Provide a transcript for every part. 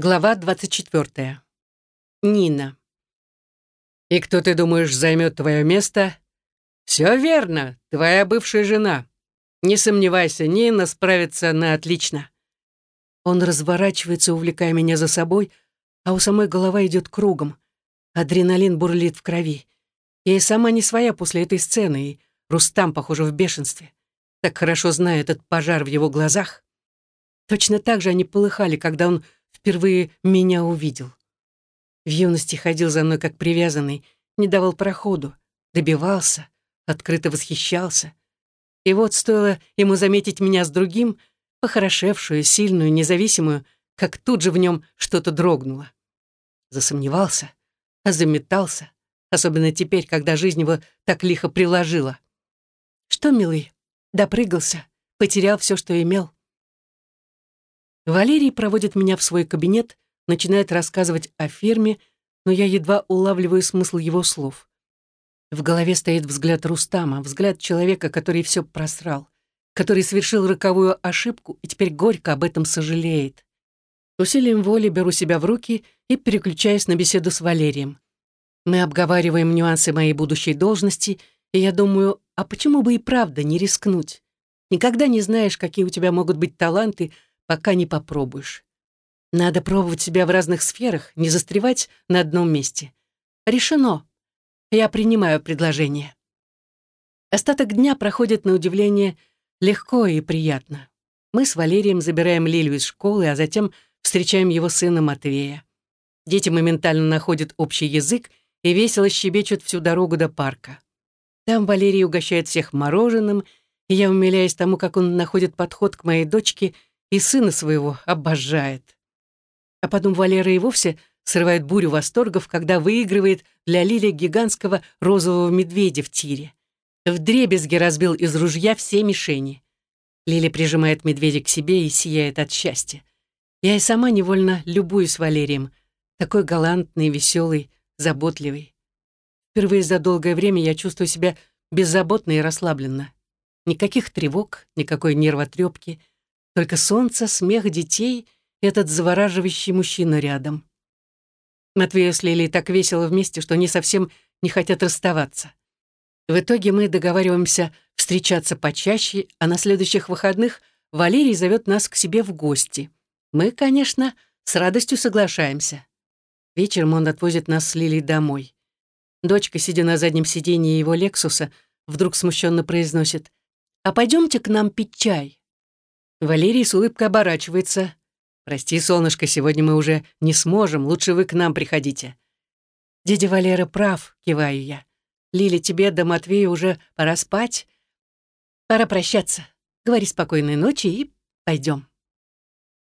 Глава 24. Нина. «И кто, ты думаешь, займет твое место?» «Все верно, твоя бывшая жена. Не сомневайся, Нина справится на отлично». Он разворачивается, увлекая меня за собой, а у самой голова идет кругом. Адреналин бурлит в крови. Я и сама не своя после этой сцены, и Рустам, похоже, в бешенстве. Так хорошо знаю этот пожар в его глазах. Точно так же они полыхали, когда он впервые меня увидел. В юности ходил за мной как привязанный, не давал проходу, добивался, открыто восхищался. И вот стоило ему заметить меня с другим, похорошевшую, сильную, независимую, как тут же в нем что-то дрогнуло. Засомневался, заметался, особенно теперь, когда жизнь его так лихо приложила. Что, милый, допрыгался, потерял все, что имел. Валерий проводит меня в свой кабинет, начинает рассказывать о фирме, но я едва улавливаю смысл его слов. В голове стоит взгляд Рустама, взгляд человека, который все просрал, который совершил роковую ошибку и теперь горько об этом сожалеет. Усилием воли беру себя в руки и переключаюсь на беседу с Валерием. Мы обговариваем нюансы моей будущей должности, и я думаю, а почему бы и правда не рискнуть? Никогда не знаешь, какие у тебя могут быть таланты, пока не попробуешь. Надо пробовать себя в разных сферах, не застревать на одном месте. Решено. Я принимаю предложение. Остаток дня проходит на удивление легко и приятно. Мы с Валерием забираем Лилю из школы, а затем встречаем его сына Матвея. Дети моментально находят общий язык и весело щебечут всю дорогу до парка. Там Валерий угощает всех мороженым, и я умиляюсь тому, как он находит подход к моей дочке — и сына своего обожает. А потом Валера и вовсе срывает бурю восторгов, когда выигрывает для Лили гигантского розового медведя в тире. В дребезги разбил из ружья все мишени. Лили прижимает медведя к себе и сияет от счастья. Я и сама невольно любуюсь Валерием. Такой галантный, веселый, заботливый. Впервые за долгое время я чувствую себя беззаботно и расслабленно. Никаких тревог, никакой нервотрепки — только солнце, смех детей и этот завораживающий мужчина рядом. Матвею с Лилией так весело вместе, что они совсем не хотят расставаться. В итоге мы договариваемся встречаться почаще, а на следующих выходных Валерий зовет нас к себе в гости. Мы, конечно, с радостью соглашаемся. Вечером он отвозит нас с Лилией домой. Дочка, сидя на заднем сиденье его «Лексуса», вдруг смущенно произносит «А пойдемте к нам пить чай». Валерий с улыбкой оборачивается. «Прости, солнышко, сегодня мы уже не сможем, лучше вы к нам приходите». «Дядя Валера прав», — киваю я. «Лиля, тебе до Матвея уже пора спать. Пора прощаться. Говори спокойной ночи и пойдем».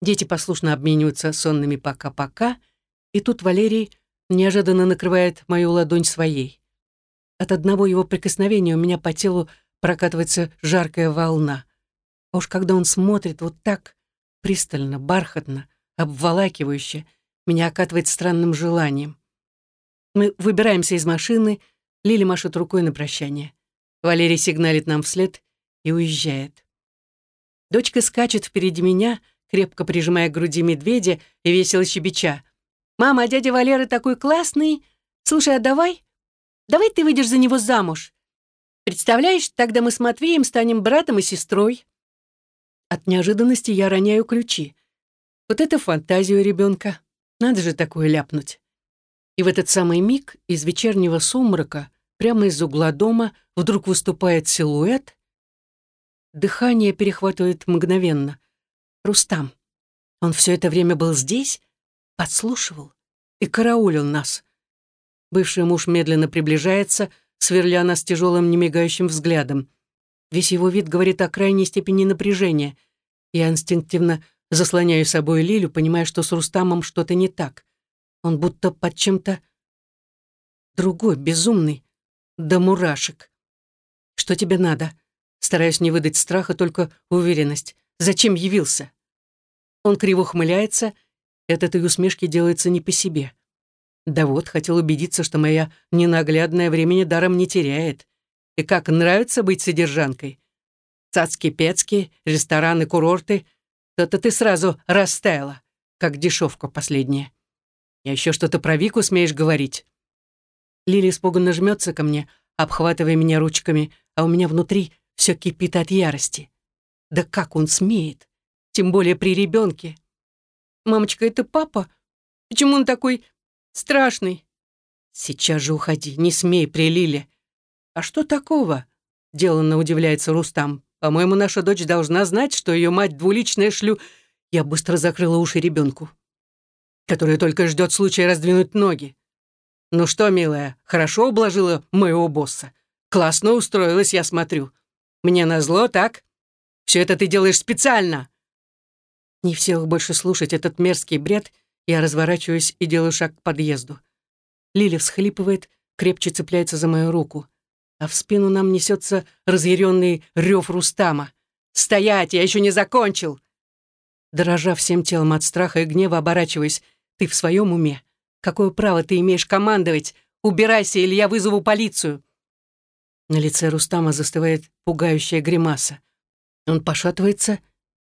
Дети послушно обмениваются сонными «пока-пока», и тут Валерий неожиданно накрывает мою ладонь своей. От одного его прикосновения у меня по телу прокатывается жаркая волна — а уж когда он смотрит вот так, пристально, бархатно, обволакивающе, меня окатывает странным желанием. Мы выбираемся из машины, Лили машет рукой на прощание. Валерий сигналит нам вслед и уезжает. Дочка скачет впереди меня, крепко прижимая к груди медведя и весело щебеча. «Мама, а дядя Валера такой классный! Слушай, а давай? Давай ты выйдешь за него замуж. Представляешь, тогда мы с Матвеем станем братом и сестрой». От неожиданности я роняю ключи. Вот это фантазия у ребенка. Надо же такое ляпнуть. И в этот самый миг из вечернего сумрака, прямо из угла дома, вдруг выступает силуэт. Дыхание перехватывает мгновенно. Рустам. Он все это время был здесь, подслушивал и караулил нас. Бывший муж медленно приближается, сверля нас тяжелым немигающим взглядом. Весь его вид говорит о крайней степени напряжения. Я инстинктивно заслоняю собой Лилю, понимая, что с Рустамом что-то не так. Он будто под чем-то другой, безумный, до мурашек. «Что тебе надо?» Стараюсь не выдать страха, только уверенность. «Зачем явился?» Он криво ухмыляется, и от этой усмешки делается не по себе. Да вот, хотел убедиться, что моя ненаглядная времени даром не теряет. И как нравится быть содержанкой? Цацки-пецки, рестораны, курорты. То-то ты сразу растаяла. как дешевка последняя. Я еще что-то про Вику смеешь говорить?» Лили испуганно жмется ко мне, обхватывая меня ручками, а у меня внутри все кипит от ярости. Да как он смеет? Тем более при ребенке. «Мамочка, это папа? Почему он такой страшный?» «Сейчас же уходи, не смей при Лиле». «А что такого?» — деланно удивляется Рустам. «По-моему, наша дочь должна знать, что ее мать двуличная шлю...» Я быстро закрыла уши ребенку, который только ждет случая раздвинуть ноги. «Ну что, милая, хорошо обложила моего босса? Классно устроилась, я смотрю. Мне назло, так? Все это ты делаешь специально!» Не в силах больше слушать этот мерзкий бред, я разворачиваюсь и делаю шаг к подъезду. Лили всхлипывает, крепче цепляется за мою руку. А в спину нам несется разъяренный рев Рустама. «Стоять! Я еще не закончил!» Дрожа всем телом от страха и гнева, оборачиваясь, «Ты в своем уме? Какое право ты имеешь командовать? Убирайся, или я вызову полицию!» На лице Рустама застывает пугающая гримаса. Он пошатывается,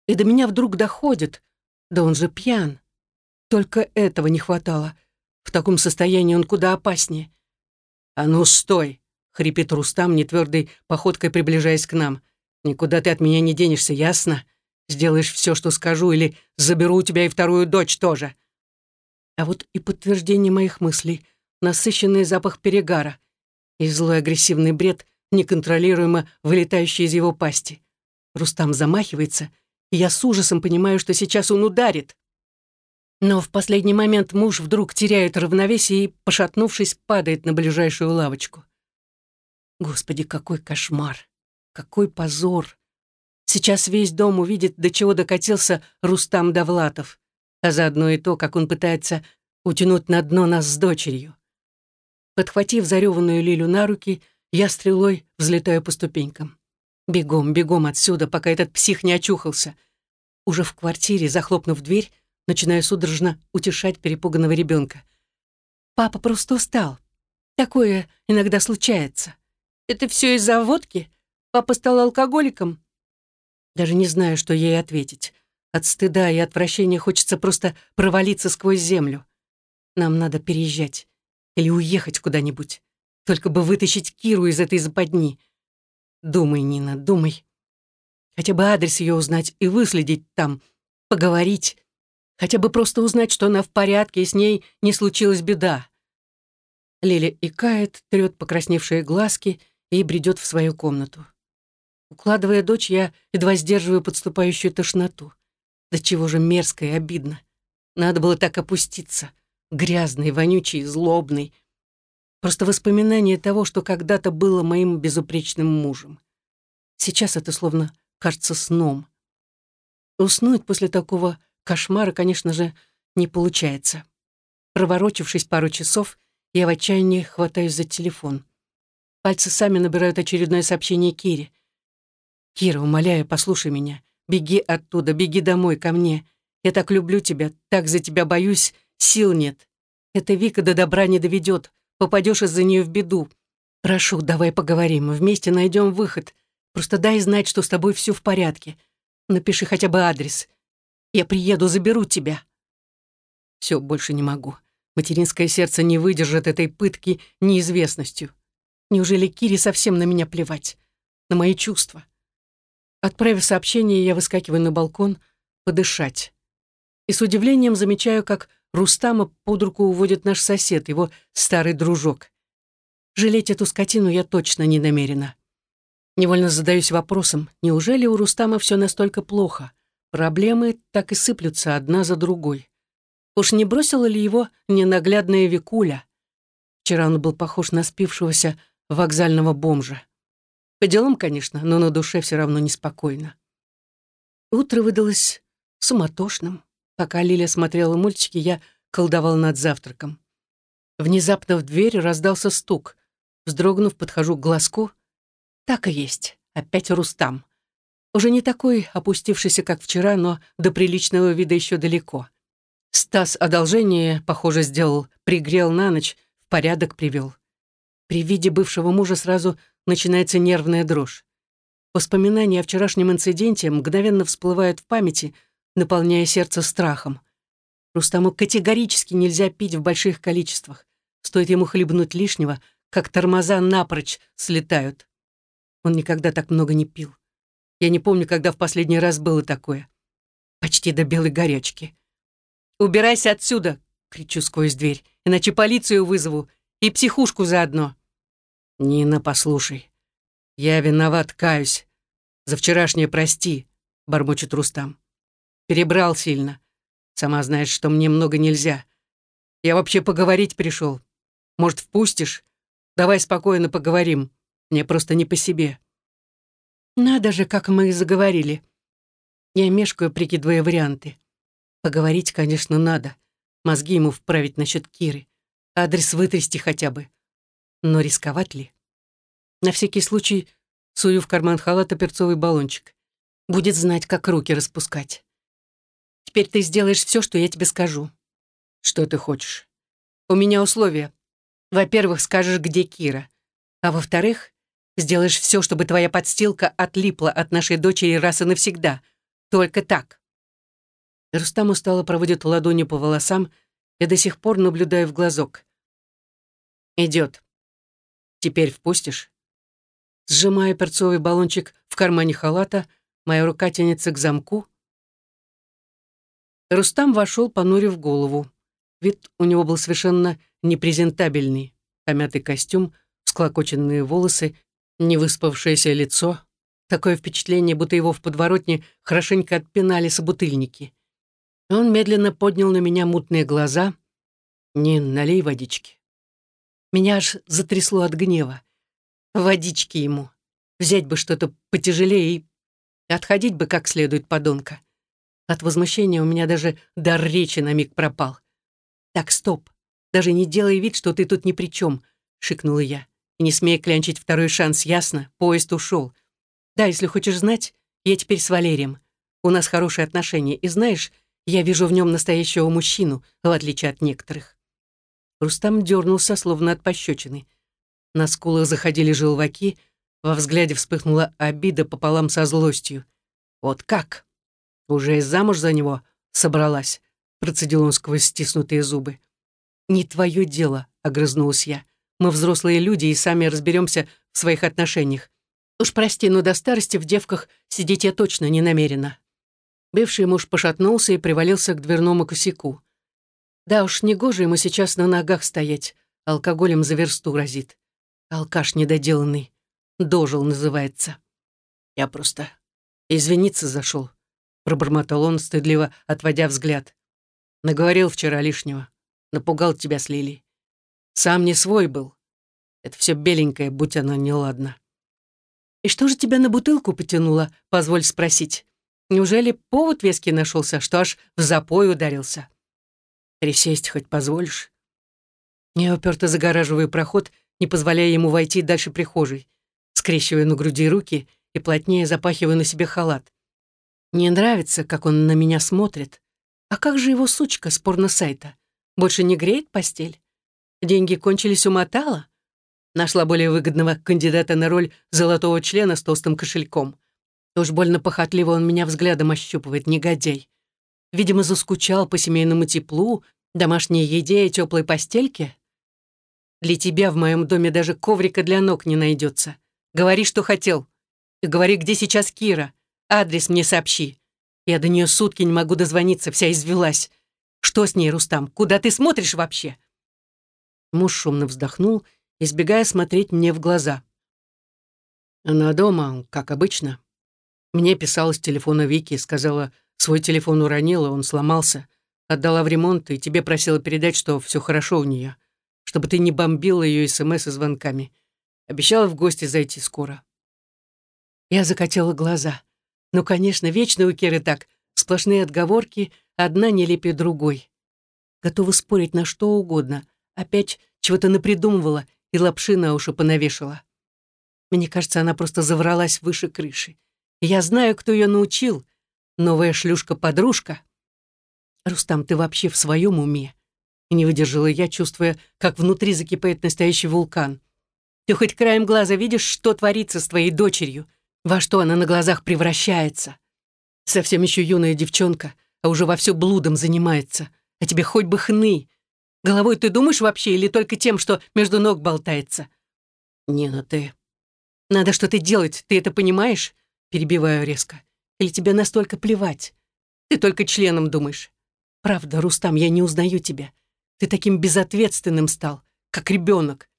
и до меня вдруг доходит. Да он же пьян. Только этого не хватало. В таком состоянии он куда опаснее. «А ну, стой!» — хрипит Рустам, нетвердой походкой приближаясь к нам. «Никуда ты от меня не денешься, ясно? Сделаешь все, что скажу, или заберу у тебя и вторую дочь тоже». А вот и подтверждение моих мыслей. Насыщенный запах перегара и злой агрессивный бред, неконтролируемо вылетающий из его пасти. Рустам замахивается, и я с ужасом понимаю, что сейчас он ударит. Но в последний момент муж вдруг теряет равновесие и, пошатнувшись, падает на ближайшую лавочку. Господи, какой кошмар! Какой позор! Сейчас весь дом увидит, до чего докатился Рустам Давлатов, а заодно и то, как он пытается утянуть на дно нас с дочерью. Подхватив зареванную Лилю на руки, я стрелой взлетаю по ступенькам. Бегом, бегом отсюда, пока этот псих не очухался. Уже в квартире, захлопнув дверь, начинаю судорожно утешать перепуганного ребенка. «Папа просто устал. Такое иногда случается. Это все из-за водки? Папа стал алкоголиком?» Даже не знаю, что ей ответить. От стыда и отвращения хочется просто провалиться сквозь землю. Нам надо переезжать. Или уехать куда-нибудь. Только бы вытащить Киру из этой западни. Думай, Нина, думай. Хотя бы адрес ее узнать и выследить там. Поговорить. Хотя бы просто узнать, что она в порядке, и с ней не случилась беда. Лиля икает, трет покрасневшие глазки и бредет в свою комнату. Укладывая дочь, я едва сдерживаю подступающую тошноту. Да чего же мерзко и обидно. Надо было так опуститься. Грязный, вонючий, злобный. Просто воспоминание того, что когда-то было моим безупречным мужем. Сейчас это словно кажется сном. Уснуть после такого Кошмара, конечно же, не получается. Проворочившись пару часов, я в отчаянии хватаюсь за телефон. Пальцы сами набирают очередное сообщение Кире. «Кира, умоляю, послушай меня. Беги оттуда, беги домой, ко мне. Я так люблю тебя, так за тебя боюсь, сил нет. Эта Вика до добра не доведет, попадешь из-за нее в беду. Прошу, давай поговорим, вместе найдем выход. Просто дай знать, что с тобой все в порядке. Напиши хотя бы адрес. Я приеду, заберу тебя. Все, больше не могу. Материнское сердце не выдержит этой пытки неизвестностью. Неужели Кире совсем на меня плевать? На мои чувства? Отправив сообщение, я выскакиваю на балкон подышать. И с удивлением замечаю, как Рустама под руку уводит наш сосед, его старый дружок. Жалеть эту скотину я точно не намерена. Невольно задаюсь вопросом, неужели у Рустама все настолько плохо? Проблемы так и сыплются одна за другой. Уж не бросила ли его ненаглядная Викуля? Вчера он был похож на спившегося вокзального бомжа. По делам, конечно, но на душе все равно неспокойно. Утро выдалось суматошным. Пока Лиля смотрела мультики, я колдовал над завтраком. Внезапно в дверь раздался стук. Вздрогнув, подхожу к глазку. Так и есть. Опять Рустам. Уже не такой опустившийся, как вчера, но до приличного вида еще далеко. Стас одолжение, похоже, сделал, пригрел на ночь, в порядок привел. При виде бывшего мужа сразу начинается нервная дрожь. Воспоминания о вчерашнем инциденте мгновенно всплывают в памяти, наполняя сердце страхом. Рустаму категорически нельзя пить в больших количествах. Стоит ему хлебнуть лишнего, как тормоза напрочь слетают. Он никогда так много не пил. Я не помню, когда в последний раз было такое. Почти до белой горячки. «Убирайся отсюда!» — кричу сквозь дверь. «Иначе полицию вызову и психушку заодно». «Нина, послушай. Я виноват, каюсь. За вчерашнее прости», — бормочет Рустам. «Перебрал сильно. Сама знаешь, что мне много нельзя. Я вообще поговорить пришел. Может, впустишь? Давай спокойно поговорим. Мне просто не по себе». «Надо же, как мы и заговорили». Я мешкаю, прикидывая варианты. Поговорить, конечно, надо. Мозги ему вправить насчет Киры. Адрес вытрясти хотя бы. Но рисковать ли? На всякий случай сую в карман халата перцовый баллончик. Будет знать, как руки распускать. Теперь ты сделаешь все, что я тебе скажу. Что ты хочешь? У меня условия. Во-первых, скажешь, где Кира. А во-вторых, сделаешь все, чтобы твоя подстилка отлипла от нашей дочери раз и навсегда. Только так. Рустам устало проводит ладонью по волосам и до сих пор наблюдаю в глазок. Идет. Теперь впустишь? Сжимая перцовый баллончик в кармане халата, моя рука тянется к замку. Рустам вошел, понурив голову. Вид у него был совершенно непрезентабельный. Помятый костюм, всклокоченные волосы, невыспавшееся лицо. Такое впечатление, будто его в подворотне хорошенько отпинали собутыльники. Он медленно поднял на меня мутные глаза. «Не налей водички». Меня аж затрясло от гнева. Водички ему. Взять бы что-то потяжелее и отходить бы как следует подонка. От возмущения у меня даже дар речи на миг пропал. «Так, стоп. Даже не делай вид, что ты тут ни при чем», — шикнула я. «И не смей клянчить второй шанс, ясно? Поезд ушел. Да, если хочешь знать, я теперь с Валерием. У нас хорошие отношения, и знаешь, я вижу в нем настоящего мужчину, в отличие от некоторых. Рустам дернулся, словно от пощечины. На скулах заходили желваки, во взгляде вспыхнула обида пополам со злостью. «Вот как? Уже и замуж за него собралась?» процедил он сквозь стиснутые зубы. «Не твое дело», — огрызнулась я. «Мы взрослые люди и сами разберемся в своих отношениях. Уж прости, но до старости в девках сидеть я точно не намерена». Бывший муж пошатнулся и привалился к дверному косяку. Да уж, негоже ему сейчас на ногах стоять, алкоголем за версту разит. Алкаш недоделанный. Дожил называется. Я просто извиниться зашел, пробормотал он, стыдливо отводя взгляд. Наговорил вчера лишнего. Напугал тебя с Лилей. Сам не свой был. Это все беленькое, будь оно неладно. «И что же тебя на бутылку потянуло, позволь спросить?» Неужели повод веский нашелся, что аж в запой ударился? Присесть хоть позволишь? Я уперто загораживаю проход, не позволяя ему войти дальше прихожей, скрещивая на груди руки и плотнее запахиваю на себе халат. Мне нравится, как он на меня смотрит. А как же его сучка с порно-сайта? Больше не греет постель? Деньги кончились у Матала? Нашла более выгодного кандидата на роль золотого члена с толстым кошельком. Уж больно похотливо он меня взглядом ощупывает, негодяй. Видимо, заскучал по семейному теплу, домашней еде и теплой постельке. Для тебя в моем доме даже коврика для ног не найдется. Говори, что хотел. И говори, где сейчас Кира. Адрес мне сообщи. Я до нее сутки не могу дозвониться, вся извелась. Что с ней, Рустам? Куда ты смотришь вообще?» Муж шумно вздохнул, избегая смотреть мне в глаза. «Она дома, как обычно. Мне писала с телефона Вики, сказала, свой телефон уронила, он сломался. Отдала в ремонт и тебе просила передать, что все хорошо у нее, чтобы ты не бомбила ее СМС и звонками. Обещала в гости зайти скоро. Я закатила глаза. Ну, конечно, вечно у Керы так. Сплошные отговорки, одна нелепее другой. Готова спорить на что угодно. Опять чего-то напридумывала и лапши на уши понавешала. Мне кажется, она просто завралась выше крыши. Я знаю, кто ее научил. Новая шлюшка-подружка. Рустам, ты вообще в своем уме? Не выдержала я, чувствуя, как внутри закипает настоящий вулкан. Ты хоть краем глаза видишь, что творится с твоей дочерью? Во что она на глазах превращается? Совсем еще юная девчонка, а уже вовсю блудом занимается. А тебе хоть бы хны. Головой ты думаешь вообще или только тем, что между ног болтается? Нина, ты... Надо что-то делать, ты это понимаешь? Перебиваю резко. Или тебе настолько плевать? Ты только членом думаешь. Правда, Рустам, я не узнаю тебя. Ты таким безответственным стал, как ребенок.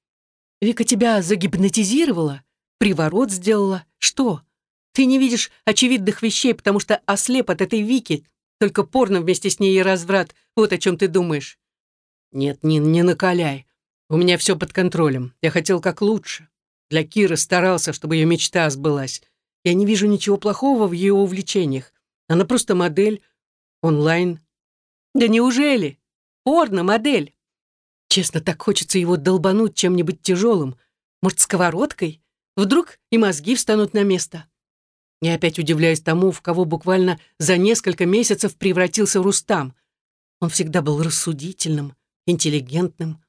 Вика тебя загипнотизировала, приворот сделала. Что? Ты не видишь очевидных вещей, потому что ослеп от этой Вики. Только порно вместе с ней и разврат. Вот о чем ты думаешь. Нет, Нин, не накаляй. У меня все под контролем. Я хотел как лучше. Для Киры старался, чтобы ее мечта сбылась. Я не вижу ничего плохого в ее увлечениях. Она просто модель, онлайн. Да неужели? Порно-модель. Честно, так хочется его долбануть чем-нибудь тяжелым. Может, сковородкой? Вдруг и мозги встанут на место. Я опять удивляюсь тому, в кого буквально за несколько месяцев превратился Рустам. Он всегда был рассудительным, интеллигентным.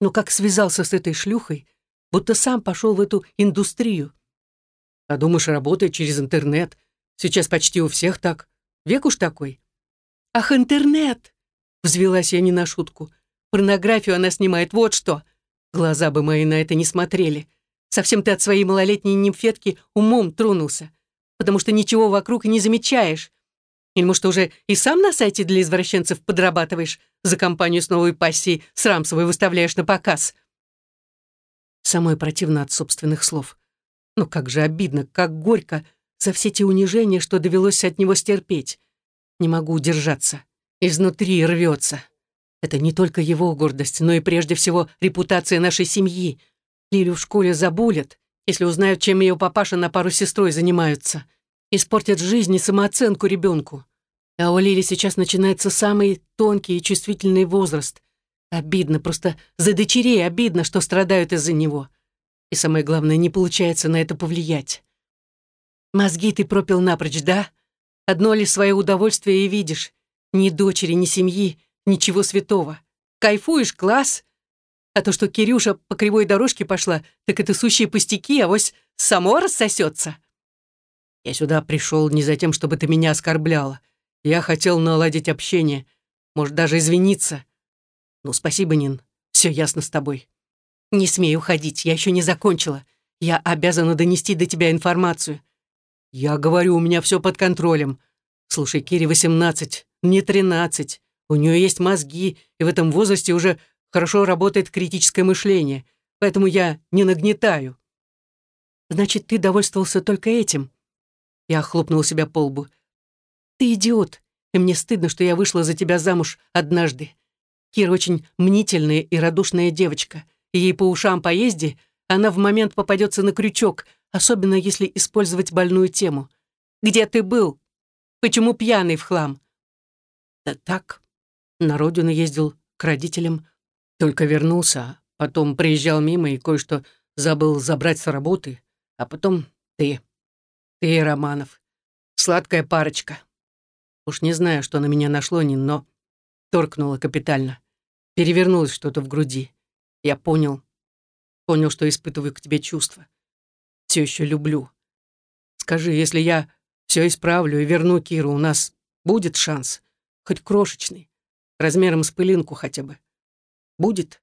Но как связался с этой шлюхой, будто сам пошел в эту индустрию. А думаешь, работает через интернет? Сейчас почти у всех так. Век уж такой. Ах, интернет! Взвелась я не на шутку. Порнографию она снимает, вот что. Глаза бы мои на это не смотрели. Совсем ты от своей малолетней нимфетки умом тронулся потому что ничего вокруг не замечаешь. Или, может, уже и сам на сайте для извращенцев подрабатываешь, за компанию с новой пассией срам свой выставляешь на показ. Самое противно от собственных слов. Ну как же обидно, как горько за все те унижения, что довелось от него стерпеть. Не могу удержаться. Изнутри рвется. Это не только его гордость, но и прежде всего репутация нашей семьи. Лилю в школе забулят, если узнают, чем ее папаша на пару с сестрой занимаются. Испортят жизнь и самооценку ребенку. А у Лили сейчас начинается самый тонкий и чувствительный возраст. Обидно, просто за дочерей обидно, что страдают из-за него. И самое главное, не получается на это повлиять. Мозги ты пропил напрочь, да? Одно ли свое удовольствие и видишь. Ни дочери, ни семьи, ничего святого. Кайфуешь, класс, а то, что Кирюша по кривой дорожке пошла, так это сущие пустяки, а вось само рассосется. Я сюда пришел не за тем, чтобы ты меня оскорбляла. Я хотел наладить общение, может, даже извиниться. Ну, спасибо, Нин, все ясно с тобой. Не смей уходить, я еще не закончила. Я обязана донести до тебя информацию. Я говорю, у меня все под контролем. Слушай, Кире 18, не 13. У нее есть мозги, и в этом возрасте уже Хорошо работает критическое мышление, поэтому я не нагнетаю». «Значит, ты довольствовался только этим?» Я хлопнул себя по лбу. «Ты идиот, и мне стыдно, что я вышла за тебя замуж однажды. Кира очень мнительная и радушная девочка, ей по ушам поезди, она в момент попадется на крючок, особенно если использовать больную тему. Где ты был? Почему пьяный в хлам?» «Да так, на родину ездил к родителям, только вернулся, потом приезжал мимо и кое-что забыл забрать с работы, а потом ты. Ты Романов. Сладкая парочка. Уж не знаю, что на меня нашло, ни, но торкнуло капитально. Перевернулось что-то в груди. Я понял. Понял, что испытываю к тебе чувства. Все еще люблю. Скажи, если я все исправлю и верну Киру, у нас будет шанс. Хоть крошечный. Размером с пылинку хотя бы будет.